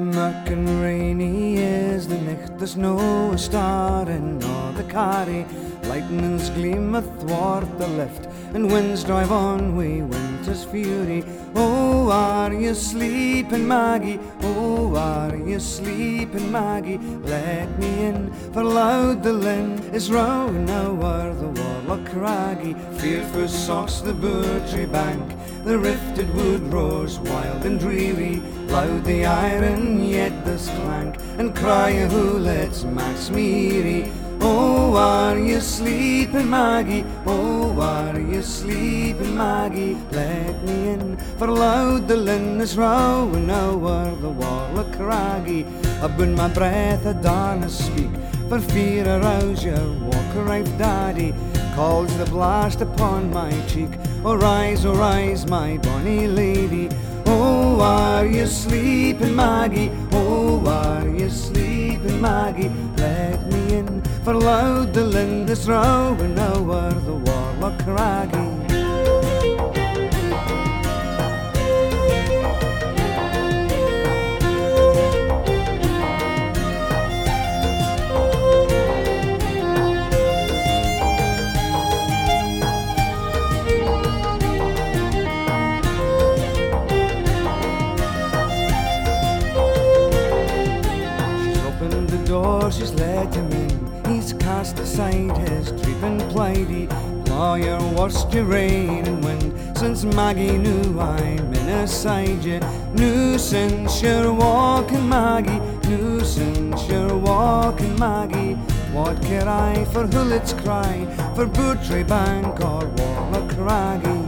Murk and rainy is the night, the snow star in all the carry. Lightnings gleam athwart the lift, and winds drive on wi' winter's fury. Oh, are you sleeping, Maggie? Oh, are you sleeping, Maggie? Let me in, for loud the linn is rowing o'er the Warlock Craigie. Fearful socks the Butchery bank, the rifted wood roars wild and dreary. Loud the iron, yet the clank, and cry of who lets Max Meary. Oh, are you sleeping, Maggie? Oh, are you sleeping, Maggie? Let me in, for loud the linn is rowing o'er the wall of craggy. Upon my breath I darna speak, for fear I rouse your walker right daddy. Calls the blast upon my cheek. Oh, rise, oh, rise, my bonny lady. Oh, are you sleeping, Maggie? Oh, are you sleeping, Maggie? Let me in, for loud the linn is rowing o'er the Warlock Craigie. He's cast aside his creeping plighty. Lawyer, worst your rain and wind since Maggie knew I'm in aside you. Knew since you're walking, Maggie. Knew since you're walking, Maggie. What care I for Hullet's cry, for Butchery Bank or Warlock Craigie?